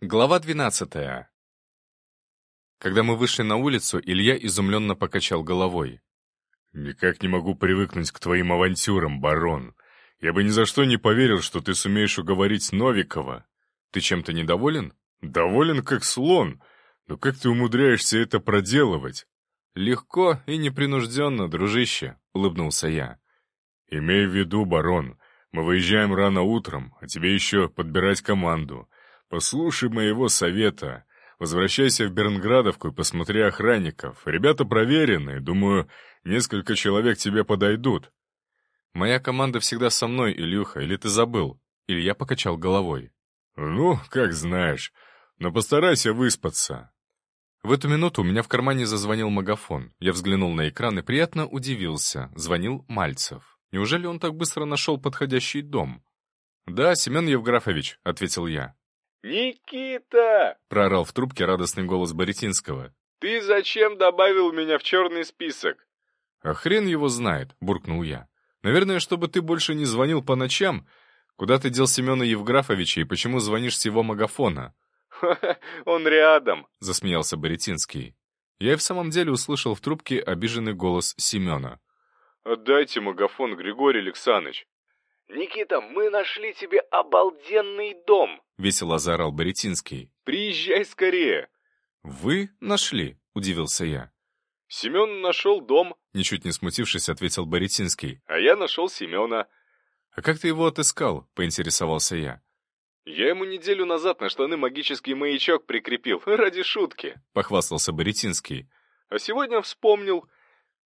Глава 12. Когда мы вышли на улицу, Илья изумленно покачал головой. «Никак не могу привыкнуть к твоим авантюрам, барон. Я бы ни за что не поверил, что ты сумеешь уговорить Новикова. Ты чем-то недоволен?» «Доволен как слон. Но как ты умудряешься это проделывать?» «Легко и непринужденно, дружище», — улыбнулся я. «Имей в виду, барон, мы выезжаем рано утром, а тебе еще подбирать команду». «Послушай моего совета. Возвращайся в Бернградовку и посмотри охранников. Ребята проверенные, думаю, несколько человек тебе подойдут». «Моя команда всегда со мной, Илюха, или ты забыл?» Илья покачал головой. «Ну, как знаешь, но постарайся выспаться». В эту минуту у меня в кармане зазвонил магафон. Я взглянул на экран и приятно удивился. Звонил Мальцев. Неужели он так быстро нашел подходящий дом? «Да, Семен Евграфович», — ответил я. «Никита!» — проорал в трубке радостный голос Боретинского. «Ты зачем добавил меня в черный список?» «А хрен его знает», — буркнул я. «Наверное, чтобы ты больше не звонил по ночам. Куда ты дел Семена Евграфовича и почему звонишь с его магафона?» он рядом», — засмеялся Боретинский. Я и в самом деле услышал в трубке обиженный голос Семена. «Отдайте магафон, Григорий Александрович». «Никита, мы нашли тебе обалденный дом!» — весело заорал Боретинский. «Приезжай скорее!» «Вы нашли?» — удивился я. «Семен нашел дом», — ничуть не смутившись, ответил Боретинский. «А я нашел Семена». «А как ты его отыскал?» — поинтересовался я. «Я ему неделю назад на штаны магический маячок прикрепил, ради шутки», — похвастался Боретинский. «А сегодня вспомнил».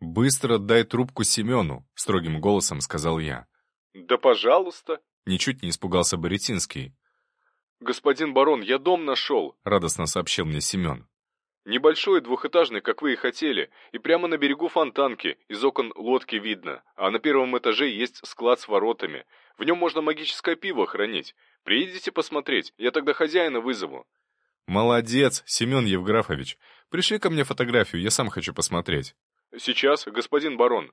«Быстро дай трубку Семену», — строгим голосом сказал я. «Да пожалуйста!» — ничуть не испугался Боретинский. «Господин барон, я дом нашел!» — радостно сообщил мне Семен. «Небольшой, двухэтажный, как вы и хотели, и прямо на берегу фонтанки, из окон лодки видно, а на первом этаже есть склад с воротами. В нем можно магическое пиво хранить. Приедете посмотреть, я тогда хозяина вызову». «Молодец, Семен Евграфович. Пришли ко мне фотографию, я сам хочу посмотреть». «Сейчас, господин барон».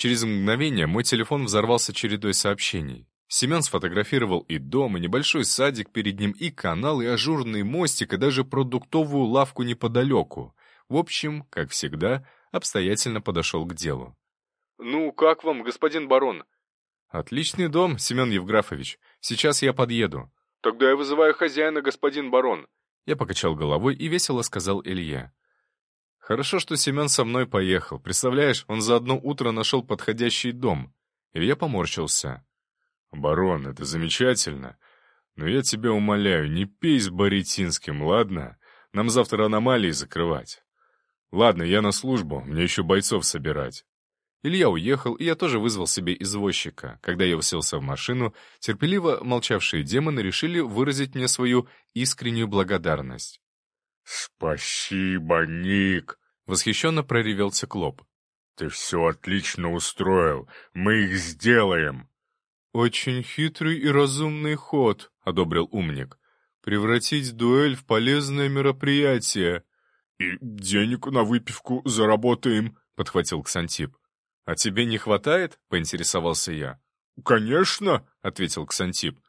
Через мгновение мой телефон взорвался чередой сообщений. Семен сфотографировал и дом, и небольшой садик перед ним, и канал, и ажурный мостик, и даже продуктовую лавку неподалеку. В общем, как всегда, обстоятельно подошел к делу. «Ну, как вам, господин барон?» «Отличный дом, Семен Евграфович. Сейчас я подъеду». «Тогда я вызываю хозяина, господин барон». Я покачал головой и весело сказал Илья. Хорошо, что Семен со мной поехал. Представляешь, он за одно утро нашел подходящий дом. И я поморщился. «Барон, это замечательно. Но я тебя умоляю, не пей с Боретинским, ладно? Нам завтра аномалии закрывать. Ладно, я на службу, мне еще бойцов собирать». Илья уехал, и я тоже вызвал себе извозчика. Когда я уселся в машину, терпеливо молчавшие демоны решили выразить мне свою искреннюю благодарность. «Спасибо, Ник!» Восхищенно проревел циклоп. «Ты все отлично устроил. Мы их сделаем!» «Очень хитрый и разумный ход», — одобрил умник. «Превратить дуэль в полезное мероприятие». «И денег на выпивку заработаем», — подхватил Ксантип. «А тебе не хватает?» — поинтересовался я. «Конечно», — ответил Ксантип.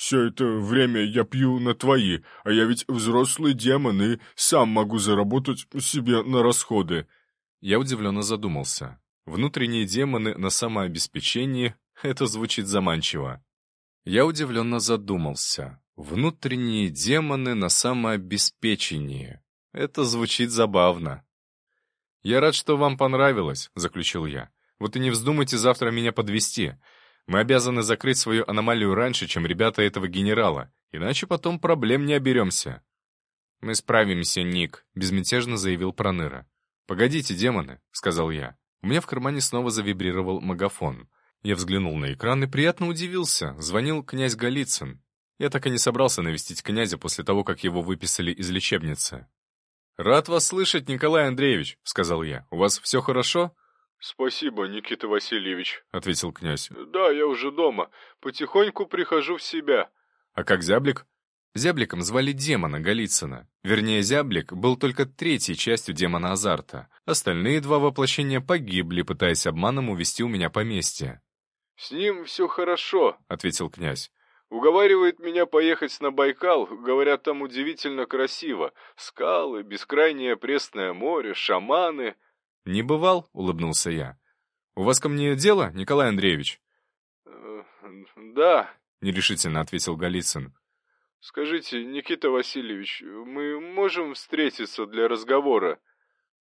Все это время я пью на твои, а я ведь взрослый демон и сам могу заработать себе на расходы». Я удивленно задумался. Внутренние демоны на самообеспечении — это звучит заманчиво. Я удивленно задумался. Внутренние демоны на самообеспечении. Это звучит забавно. «Я рад, что вам понравилось», — заключил я. «Вот и не вздумайте завтра меня подвести. Мы обязаны закрыть свою аномалию раньше, чем ребята этого генерала, иначе потом проблем не оберемся». «Мы справимся, Ник», — безмятежно заявил Проныра. «Погодите, демоны», — сказал я. У меня в кармане снова завибрировал магафон. Я взглянул на экран и приятно удивился. Звонил князь Голицын. Я так и не собрался навестить князя после того, как его выписали из лечебницы. «Рад вас слышать, Николай Андреевич», — сказал я. «У вас все хорошо?» «Спасибо, Никита Васильевич», — ответил князь. «Да, я уже дома. Потихоньку прихожу в себя». «А как зяблик?» Зябликом звали демона Голицына. Вернее, зяблик был только третьей частью демона азарта. Остальные два воплощения погибли, пытаясь обманом увести у меня поместье. «С ним все хорошо», — ответил князь. Уговаривает меня поехать на Байкал, говорят, там удивительно красиво. Скалы, бескрайнее пресное море, шаманы. «Не бывал?» — улыбнулся я. «У вас ко мне дело, Николай Андреевич?» «Э, «Да», — нерешительно ответил Голицын. «Скажите, Никита Васильевич, мы можем встретиться для разговора?»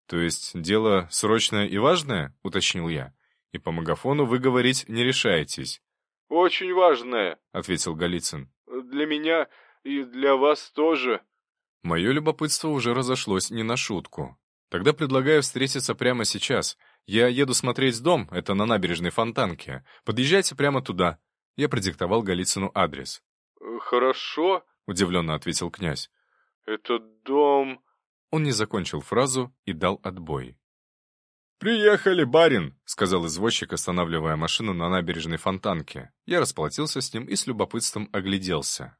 «То есть дело срочное и важное?» — уточнил я. «И по магафону вы говорить не решаетесь». «Очень важное», — ответил Голицын. «Для меня и для вас тоже». Мое любопытство уже разошлось не на шутку. Тогда предлагаю встретиться прямо сейчас. Я еду смотреть дом, это на набережной Фонтанке. Подъезжайте прямо туда. Я продиктовал Голицыну адрес. «Хорошо», — удивленно ответил князь. «Этот дом...» Он не закончил фразу и дал отбой. «Приехали, барин!» — сказал извозчик, останавливая машину на набережной Фонтанке. Я расплатился с ним и с любопытством огляделся.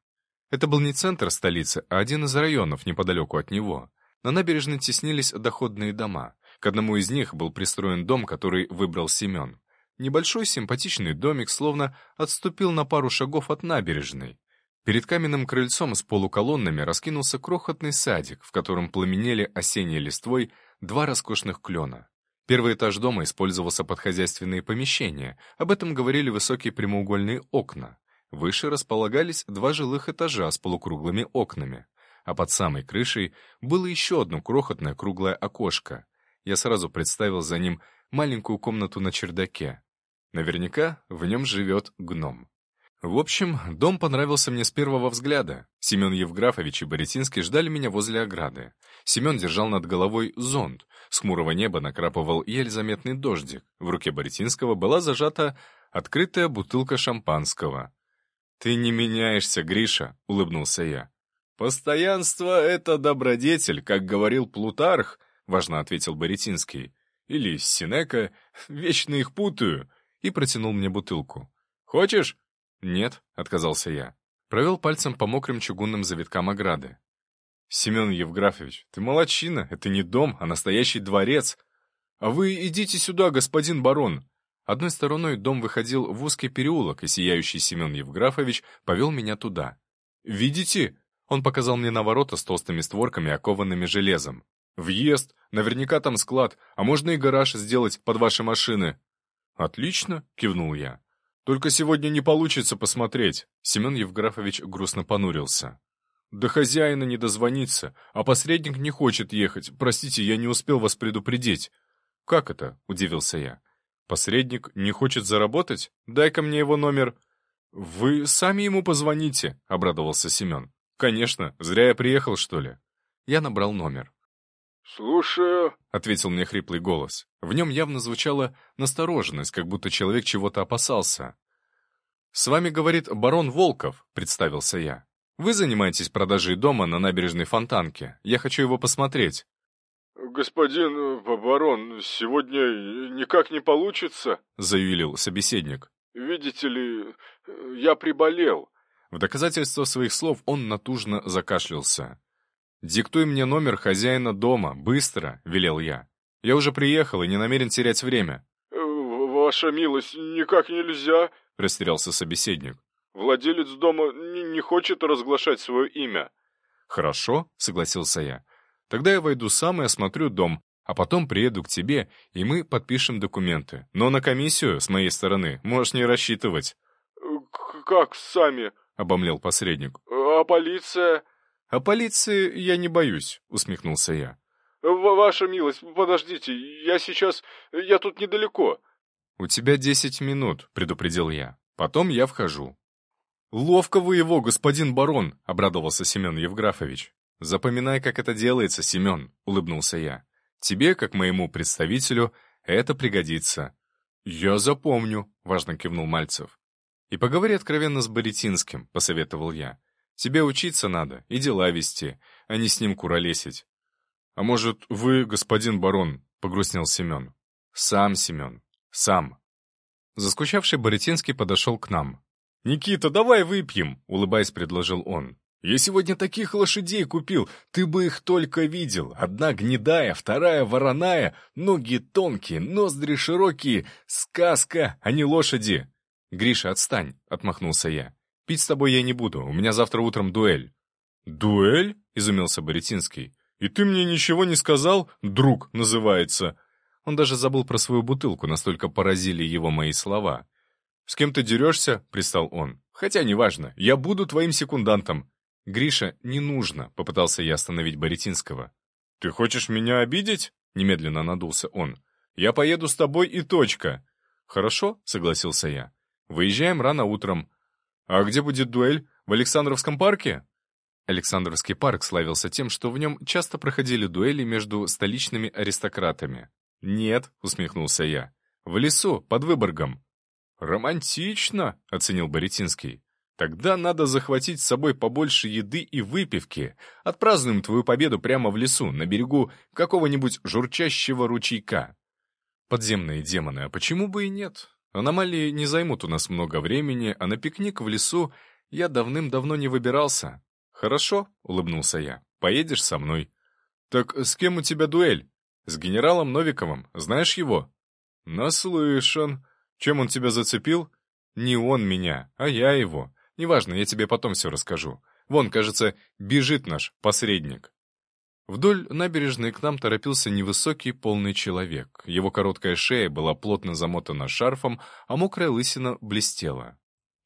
Это был не центр столицы, а один из районов неподалеку от него. На набережной теснились доходные дома. К одному из них был пристроен дом, который выбрал Семен. Небольшой симпатичный домик словно отступил на пару шагов от набережной. Перед каменным крыльцом с полуколоннами раскинулся крохотный садик, в котором пламенели осенней листвой два роскошных клена. Первый этаж дома использовался под хозяйственные помещения, об этом говорили высокие прямоугольные окна. Выше располагались два жилых этажа с полукруглыми окнами а под самой крышей было еще одно крохотное круглое окошко. Я сразу представил за ним маленькую комнату на чердаке. Наверняка в нем живет гном. В общем, дом понравился мне с первого взгляда. Семен Евграфович и Борисинский ждали меня возле ограды. Семен держал над головой зонт. С хмурого неба накрапывал еле заметный дождик. В руке Борисинского была зажата открытая бутылка шампанского. «Ты не меняешься, Гриша», — улыбнулся я. «Постоянство — это добродетель, как говорил Плутарх», — важно ответил Боретинский. «Или Синека, вечно их путаю», и протянул мне бутылку. «Хочешь?» «Нет», — отказался я. Провел пальцем по мокрым чугунным завиткам ограды. «Семен Евграфович, ты молодчина, это не дом, а настоящий дворец. А вы идите сюда, господин барон». Одной стороной дом выходил в узкий переулок, и сияющий Семен Евграфович повел меня туда. «Видите?» Он показал мне на ворота с толстыми створками, окованными железом. «Въезд! Наверняка там склад, а можно и гараж сделать под ваши машины». «Отлично!» — кивнул я. «Только сегодня не получится посмотреть». Семен Евграфович грустно понурился. «До хозяина не дозвониться, а посредник не хочет ехать. Простите, я не успел вас предупредить». «Как это?» — удивился я. «Посредник не хочет заработать? Дай-ка мне его номер». «Вы сами ему позвоните», — обрадовался Семен. «Конечно. Зря я приехал, что ли?» Я набрал номер. «Слушаю», — ответил мне хриплый голос. В нем явно звучала настороженность, как будто человек чего-то опасался. «С вами, говорит, барон Волков», — представился я. «Вы занимаетесь продажей дома на набережной Фонтанке. Я хочу его посмотреть». «Господин э, барон, сегодня никак не получится», — заявил собеседник. «Видите ли, э, я приболел. В доказательство своих слов он натужно закашлялся. «Диктуй мне номер хозяина дома, быстро!» — велел я. «Я уже приехал и не намерен терять время». Э, «Ваша милость, никак нельзя!» — растерялся собеседник. «Владелец дома не, не хочет разглашать свое имя». «Хорошо», — согласился я. «Тогда я войду сам и осмотрю дом, а потом приеду к тебе, и мы подпишем документы. Но на комиссию, с моей стороны, можешь не рассчитывать». «Как сами?» Обомлел посредник. «А полиция?» «А полиции я не боюсь», — усмехнулся я. «Ваша милость, подождите, я сейчас... я тут недалеко». «У тебя десять минут», — предупредил я. «Потом я вхожу». «Ловко вы его, господин барон», — обрадовался Семен Евграфович. «Запоминай, как это делается, Семен», — улыбнулся я. «Тебе, как моему представителю, это пригодится». «Я запомню», — важно кивнул Мальцев. «И поговори откровенно с Боретинским», — посоветовал я. «Тебе учиться надо и дела вести, а не с ним куролесить». «А может, вы, господин барон?» — погрустнел Семен. «Сам, Семен, сам». Заскучавший Боретинский подошел к нам. «Никита, давай выпьем», — улыбаясь, предложил он. «Я сегодня таких лошадей купил, ты бы их только видел. Одна гнедая, вторая вороная, ноги тонкие, ноздри широкие. Сказка, а не лошади». «Гриша, отстань!» — отмахнулся я. Пить с тобой я не буду, у меня завтра утром дуэль». «Дуэль?» — изумился Боретинский. «И ты мне ничего не сказал? Друг называется». Он даже забыл про свою бутылку, настолько поразили его мои слова. «С кем ты дерешься?» — пристал он. «Хотя неважно, я буду твоим секундантом». «Гриша, не нужно», — попытался я остановить Боретинского. «Ты хочешь меня обидеть?» — немедленно надулся он. «Я поеду с тобой и точка». «Хорошо», — согласился я. «Выезжаем рано утром». «А где будет дуэль? В Александровском парке?» Александровский парк славился тем, что в нем часто проходили дуэли между столичными аристократами. «Нет», — усмехнулся я, — «в лесу, под Выборгом». «Романтично», — оценил Боретинский. «Тогда надо захватить с собой побольше еды и выпивки. Отпразднуем твою победу прямо в лесу, на берегу какого-нибудь журчащего ручейка». Подземные демоны, а почему бы и нет? Аномалии не займут у нас много времени, а на пикник в лесу я давным-давно не выбирался. «Хорошо», — улыбнулся я, — «поедешь со мной». «Так с кем у тебя дуэль?» «С генералом Новиковым. Знаешь его?» «Наслышан. Чем он тебя зацепил?» «Не он меня, а я его. Неважно, я тебе потом все расскажу. Вон, кажется, бежит наш посредник». Вдоль набережной к нам торопился невысокий полный человек. Его короткая шея была плотно замотана шарфом, а мокрая лысина блестела.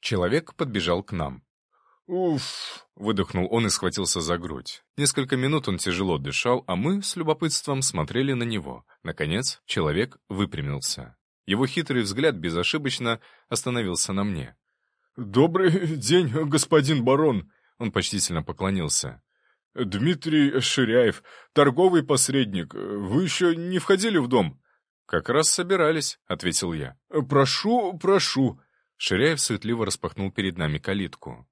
Человек подбежал к нам. «Уф!» — выдохнул он и схватился за грудь. Несколько минут он тяжело дышал, а мы с любопытством смотрели на него. Наконец, человек выпрямился. Его хитрый взгляд безошибочно остановился на мне. «Добрый день, господин барон!» Он почтительно поклонился. «Дмитрий Ширяев, торговый посредник. Вы еще не входили в дом?» «Как раз собирались», — ответил я. «Прошу, прошу». Ширяев суетливо распахнул перед нами калитку.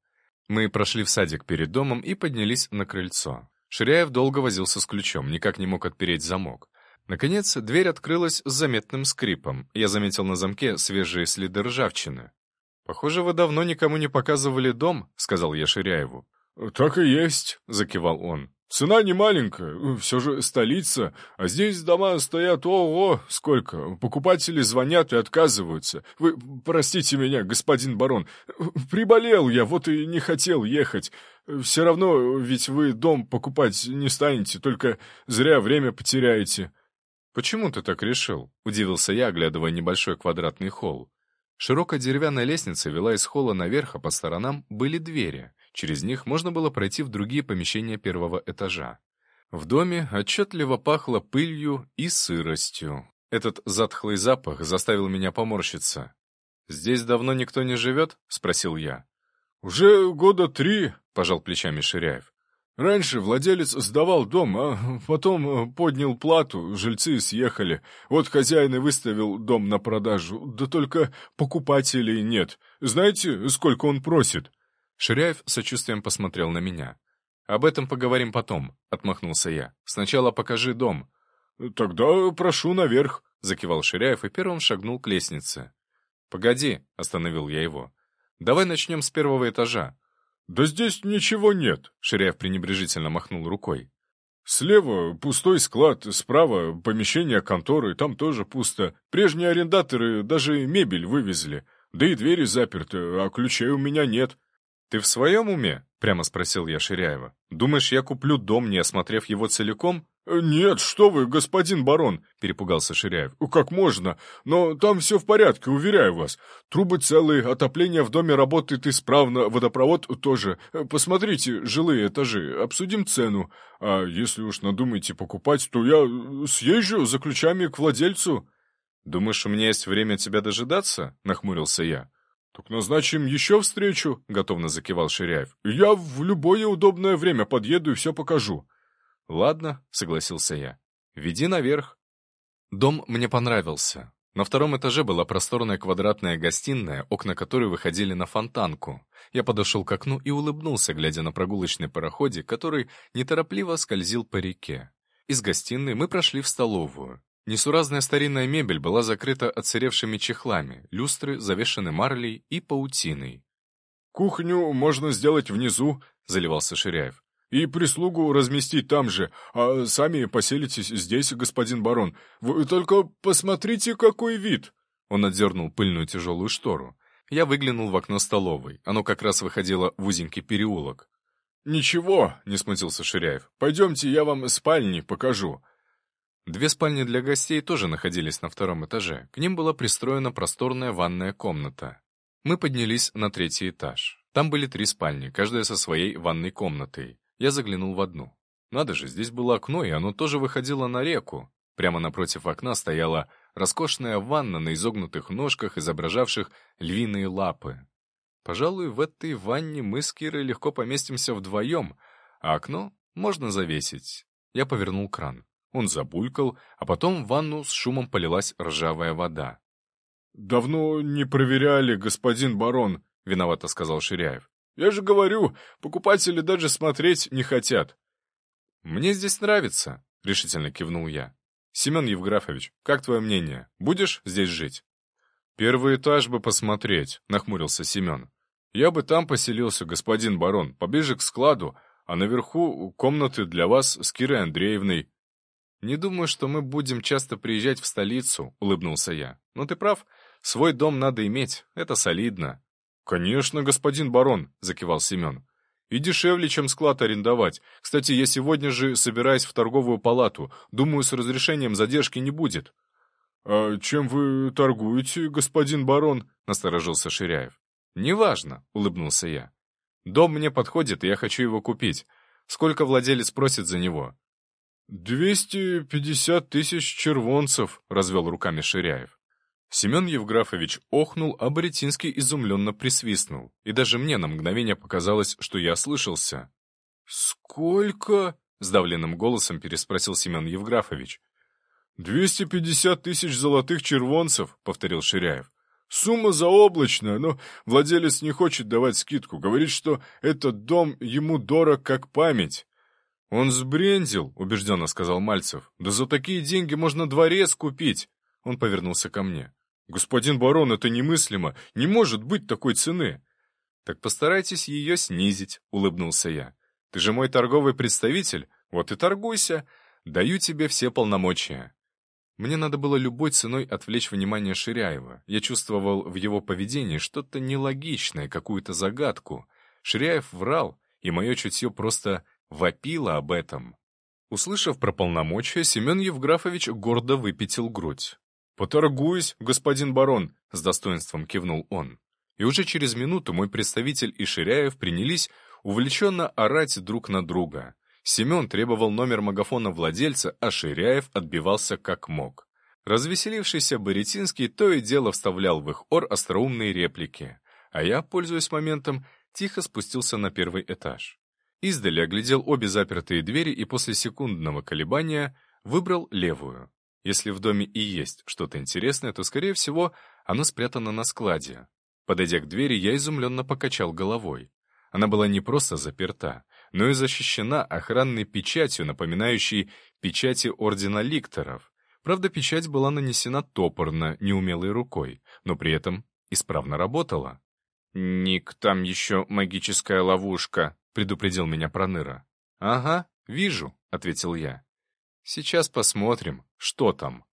Мы прошли в садик перед домом и поднялись на крыльцо. Ширяев долго возился с ключом, никак не мог отпереть замок. Наконец, дверь открылась с заметным скрипом. Я заметил на замке свежие следы ржавчины. «Похоже, вы давно никому не показывали дом», — сказал я Ширяеву. «Так и есть», — закивал он. Цена не маленькая, все же столица, а здесь дома стоят ого, сколько. Покупатели звонят и отказываются. Вы простите меня, господин барон, приболел я, вот и не хотел ехать. Все равно ведь вы дом покупать не станете, только зря время потеряете». «Почему ты так решил?» — удивился я, оглядывая небольшой квадратный холл. Широкая деревянная лестница вела из холла наверх, а по сторонам были двери. Через них можно было пройти в другие помещения первого этажа. В доме отчетливо пахло пылью и сыростью. Этот затхлый запах заставил меня поморщиться. «Здесь давно никто не живет?» — спросил я. «Уже года три», — пожал плечами Ширяев. «Раньше владелец сдавал дом, а потом поднял плату, жильцы съехали. Вот хозяин и выставил дом на продажу, да только покупателей нет. Знаете, сколько он просит?» Ширяев сочувствием посмотрел на меня. «Об этом поговорим потом», — отмахнулся я. «Сначала покажи дом». «Тогда прошу наверх», — закивал Ширяев и первым шагнул к лестнице. «Погоди», — остановил я его. «Давай начнем с первого этажа». «Да здесь ничего нет», — Ширяев пренебрежительно махнул рукой. «Слева пустой склад, справа помещение конторы, там тоже пусто. Прежние арендаторы даже мебель вывезли. Да и двери заперты, а ключей у меня нет. «Ты в своем уме?» — прямо спросил я Ширяева. «Думаешь, я куплю дом, не осмотрев его целиком?» «Э, «Нет, что вы, господин барон!» — перепугался Ширяев. «Как можно? Но там все в порядке, уверяю вас. Трубы целые, отопление в доме работает исправно, водопровод тоже. Посмотрите, жилые этажи, обсудим цену. А если уж надумаете покупать, то я съезжу за ключами к владельцу». «Думаешь, у меня есть время тебя дожидаться?» — нахмурился я. «Так назначим еще встречу», — готовно закивал Ширяев. «Я в любое удобное время подъеду и все покажу». «Ладно», — согласился я. «Веди наверх». Дом мне понравился. На втором этаже была просторная квадратная гостиная, окна которой выходили на фонтанку. Я подошел к окну и улыбнулся, глядя на прогулочный пароходе, который неторопливо скользил по реке. Из гостиной мы прошли в столовую. Несуразная старинная мебель была закрыта отсыревшими чехлами, люстры завешаны марлей и паутиной. «Кухню можно сделать внизу», — заливался Ширяев. «И прислугу разместить там же, а сами поселитесь здесь, господин барон. Вы только посмотрите, какой вид!» Он отдернул пыльную тяжелую штору. Я выглянул в окно столовой. Оно как раз выходило в узенький переулок. «Ничего», — не смутился Ширяев. «Пойдемте, я вам спальни покажу». Две спальни для гостей тоже находились на втором этаже. К ним была пристроена просторная ванная комната. Мы поднялись на третий этаж. Там были три спальни, каждая со своей ванной комнатой. Я заглянул в одну. Надо же, здесь было окно, и оно тоже выходило на реку. Прямо напротив окна стояла роскошная ванна на изогнутых ножках, изображавших львиные лапы. Пожалуй, в этой ванне мы с Кирой легко поместимся вдвоем, а окно можно завесить. Я повернул кран. Он забулькал, а потом в ванну с шумом полилась ржавая вода. «Давно не проверяли, господин барон», — виновато сказал Ширяев. «Я же говорю, покупатели даже смотреть не хотят». «Мне здесь нравится», — решительно кивнул я. «Семен Евграфович, как твое мнение? Будешь здесь жить?» «Первый этаж бы посмотреть», — нахмурился Семен. «Я бы там поселился, господин барон, поближе к складу, а наверху комнаты для вас с Кирой Андреевной». «Не думаю, что мы будем часто приезжать в столицу», — улыбнулся я. «Но ты прав, свой дом надо иметь, это солидно». «Конечно, господин барон», — закивал Семен. «И дешевле, чем склад арендовать. Кстати, я сегодня же собираюсь в торговую палату. Думаю, с разрешением задержки не будет». «А чем вы торгуете, господин барон?» — насторожился Ширяев. «Неважно», — улыбнулся я. «Дом мне подходит, и я хочу его купить. Сколько владелец просит за него?» «Двести пятьдесят тысяч червонцев», — развел руками Ширяев. Семен Евграфович охнул, а Боретинский изумленно присвистнул. И даже мне на мгновение показалось, что я слышался. «Сколько?» — сдавленным голосом переспросил Семен Евграфович. «Двести пятьдесят тысяч золотых червонцев», — повторил Ширяев. «Сумма заоблачная, но владелец не хочет давать скидку. Говорит, что этот дом ему дорог как память». «Он сбрендил», — убежденно сказал Мальцев. «Да за такие деньги можно дворец купить». Он повернулся ко мне. «Господин барон, это немыслимо. Не может быть такой цены». «Так постарайтесь ее снизить», — улыбнулся я. «Ты же мой торговый представитель. Вот и торгуйся. Даю тебе все полномочия». Мне надо было любой ценой отвлечь внимание Ширяева. Я чувствовал в его поведении что-то нелогичное, какую-то загадку. Ширяев врал, и мое чутье просто вопило об этом. Услышав про полномочия, Семен Евграфович гордо выпятил грудь. «Поторгуюсь, господин барон», — с достоинством кивнул он. И уже через минуту мой представитель и Ширяев принялись увлеченно орать друг на друга. Семен требовал номер магафона владельца, а Ширяев отбивался как мог. Развеселившийся Боретинский то и дело вставлял в их ор остроумные реплики, а я, пользуясь моментом, тихо спустился на первый этаж. Издали оглядел обе запертые двери и после секундного колебания выбрал левую. Если в доме и есть что-то интересное, то, скорее всего, оно спрятано на складе. Подойдя к двери, я изумленно покачал головой. Она была не просто заперта, но и защищена охранной печатью, напоминающей печати Ордена Ликторов. Правда, печать была нанесена топорно, неумелой рукой, но при этом исправно работала. «Ник, там еще магическая ловушка», — предупредил меня Проныра. «Ага, вижу», — ответил я. «Сейчас посмотрим, что там».